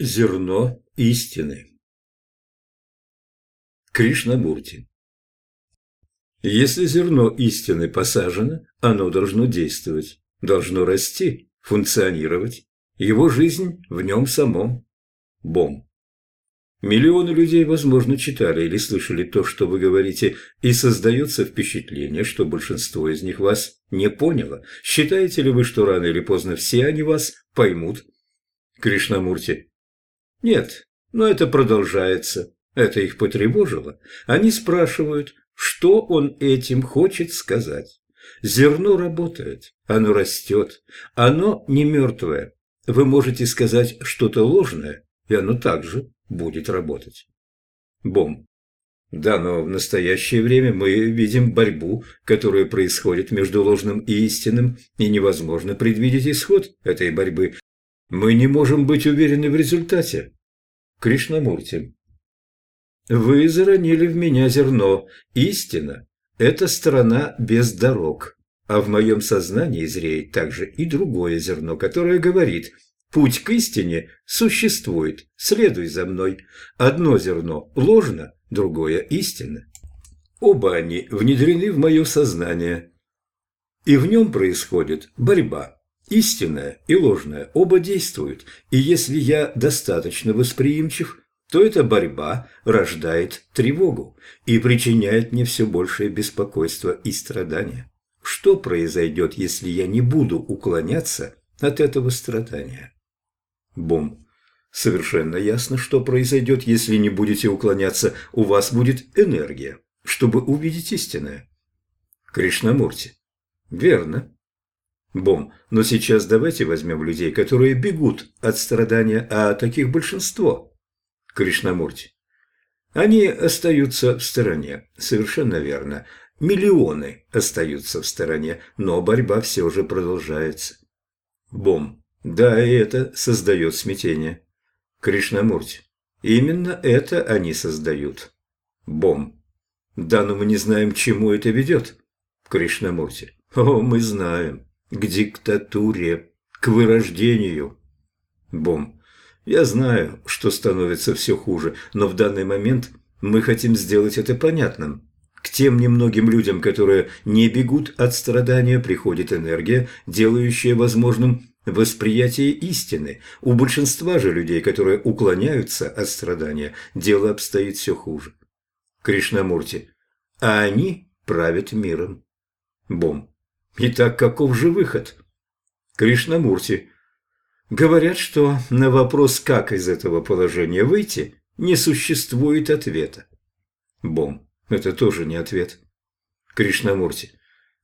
Зерно истины. Кришнамурти. Если зерно истины посажено, оно должно действовать, должно расти, функционировать. Его жизнь в нем самом. Бом. Миллионы людей, возможно, читали или слышали то, что вы говорите, и создается впечатление, что большинство из них вас не поняло. Считаете ли вы, что рано или поздно все они вас поймут? Кришнамурти. Нет, но это продолжается. Это их потревожило. Они спрашивают, что он этим хочет сказать. Зерно работает, оно растет, оно не мертвое. Вы можете сказать что-то ложное, и оно также будет работать. Бом. Да, но в настоящее время мы видим борьбу, которая происходит между ложным и истинным, и невозможно предвидеть исход этой борьбы. Мы не можем быть уверены в результате. Кришнамурти. Вы заронили в меня зерно. Истина – это страна без дорог. А в моем сознании зреет также и другое зерно, которое говорит «Путь к истине существует, следуй за мной». Одно зерно ложно, другое истинно. Оба они внедрены в мое сознание. И в нем происходит борьба. Истинное и ложное оба действуют, и если я достаточно восприимчив, то эта борьба рождает тревогу и причиняет мне все большее беспокойство и страдания. Что произойдет, если я не буду уклоняться от этого страдания? Бум. Совершенно ясно, что произойдет, если не будете уклоняться, у вас будет энергия, чтобы увидеть истинное. Кришнамурти. Верно. Бом, но сейчас давайте возьмем людей, которые бегут от страдания, а таких большинство. Кришнамурти. Они остаются в стороне, совершенно верно. Миллионы остаются в стороне, но борьба все же продолжается. Бом. Да, и это создает смятение. Кришнамурти. Именно это они создают. Бом. Да, но мы не знаем, к чему это ведет. Кришнамурти. О, мы знаем к диктатуре, к вырождению. Бом. Я знаю, что становится все хуже, но в данный момент мы хотим сделать это понятным. К тем немногим людям, которые не бегут от страдания, приходит энергия, делающая возможным восприятие истины. У большинства же людей, которые уклоняются от страдания, дело обстоит все хуже. Кришнамурти. А они правят миром. Бом. Итак, каков же выход? Кришнамурти. Говорят, что на вопрос, как из этого положения выйти, не существует ответа. Бом. Это тоже не ответ. Кришнамурти.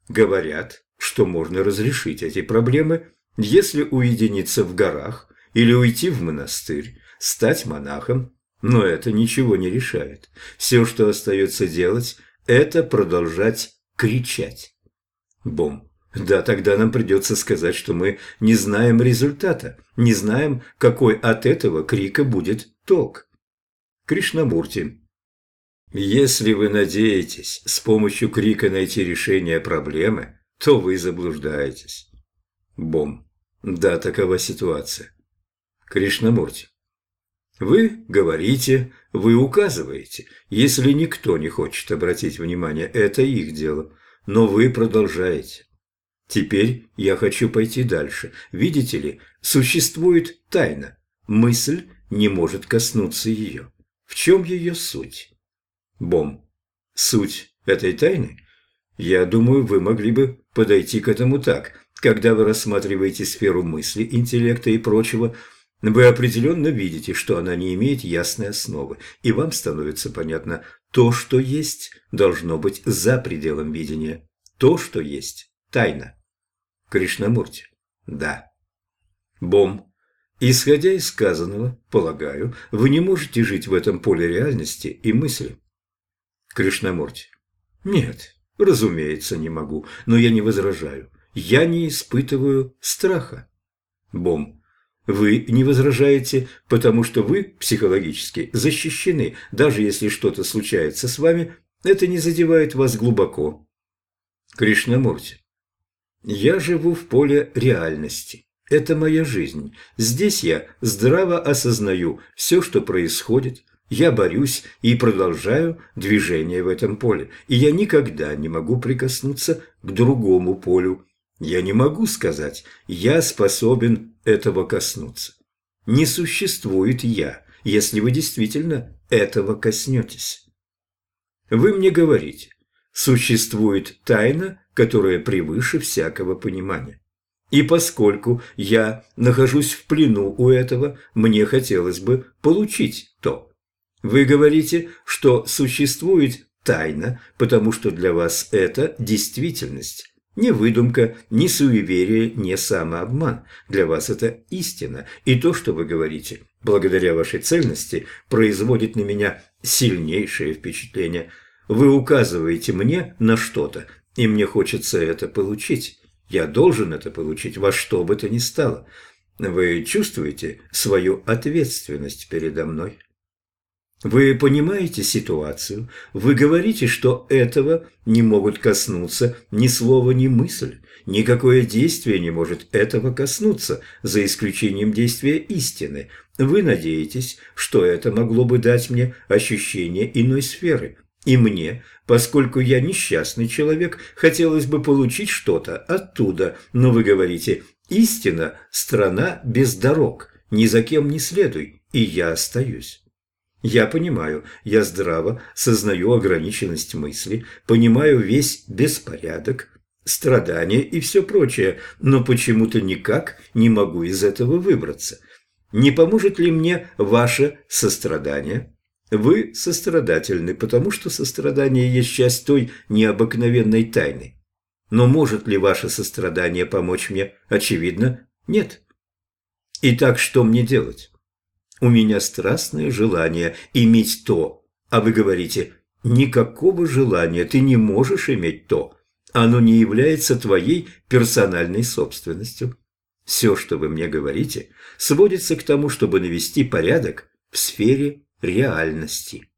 Говорят, что можно разрешить эти проблемы, если уединиться в горах или уйти в монастырь, стать монахом, но это ничего не решает. Все, что остается делать, это продолжать кричать. Бом. Да, тогда нам придется сказать, что мы не знаем результата, не знаем, какой от этого крика будет толк. Кришнамурти. Если вы надеетесь с помощью крика найти решение проблемы, то вы заблуждаетесь. Бом. Да, такова ситуация. Кришнамурти. Вы говорите, вы указываете. Если никто не хочет обратить внимание, это их дело но вы продолжаете. Теперь я хочу пойти дальше. Видите ли, существует тайна. Мысль не может коснуться ее. В чем ее суть? Бом. Суть этой тайны? Я думаю, вы могли бы подойти к этому так. Когда вы рассматриваете сферу мысли, интеллекта и прочего, вы определенно видите, что она не имеет ясной основы, и вам становится понятно, то, что есть, должно быть за пределом видения. То, что есть, тайна. Кришнамурти. Да. Бом. Исходя из сказанного, полагаю, вы не можете жить в этом поле реальности и мысли. Кришнамурти. Нет, разумеется, не могу, но я не возражаю. Я не испытываю страха. Бом. Вы не возражаете, потому что вы психологически защищены. Даже если что-то случается с вами, это не задевает вас глубоко. Кришнамурти. Я живу в поле реальности. Это моя жизнь. Здесь я здраво осознаю все, что происходит. Я борюсь и продолжаю движение в этом поле. И я никогда не могу прикоснуться к другому полю. Я не могу сказать «я способен этого коснуться». Не существует «я», если вы действительно этого коснетесь. Вы мне говорите, существует тайна, которая превыше всякого понимания. И поскольку я нахожусь в плену у этого, мне хотелось бы получить то. Вы говорите, что существует тайна, потому что для вас это действительность. Не выдумка, не суеверие, не самообман. Для вас это истина. И то, что вы говорите, благодаря вашей цельности, производит на меня сильнейшее впечатление. Вы указываете мне на что-то, и мне хочется это получить. Я должен это получить во что бы то ни стало. Вы чувствуете свою ответственность передо мной? Вы понимаете ситуацию? Вы говорите, что этого не могут коснуться ни слова, ни мысль. Никакое действие не может этого коснуться, за исключением действия истины. Вы надеетесь, что это могло бы дать мне ощущение иной сферы – и мне, поскольку я несчастный человек, хотелось бы получить что-то оттуда, но вы говорите «истина – страна без дорог, ни за кем не следуй, и я остаюсь». Я понимаю, я здраво сознаю ограниченность мысли, понимаю весь беспорядок, страдания и все прочее, но почему-то никак не могу из этого выбраться. Не поможет ли мне ваше сострадание? Вы сострадательны, потому что сострадание есть часть той необыкновенной тайны. Но может ли ваше сострадание помочь мне? Очевидно, нет. Итак, что мне делать? У меня страстное желание иметь то, а вы говорите, никакого желания, ты не можешь иметь то. Оно не является твоей персональной собственностью. Все, что вы мне говорите, сводится к тому, чтобы навести порядок в сфере реальности.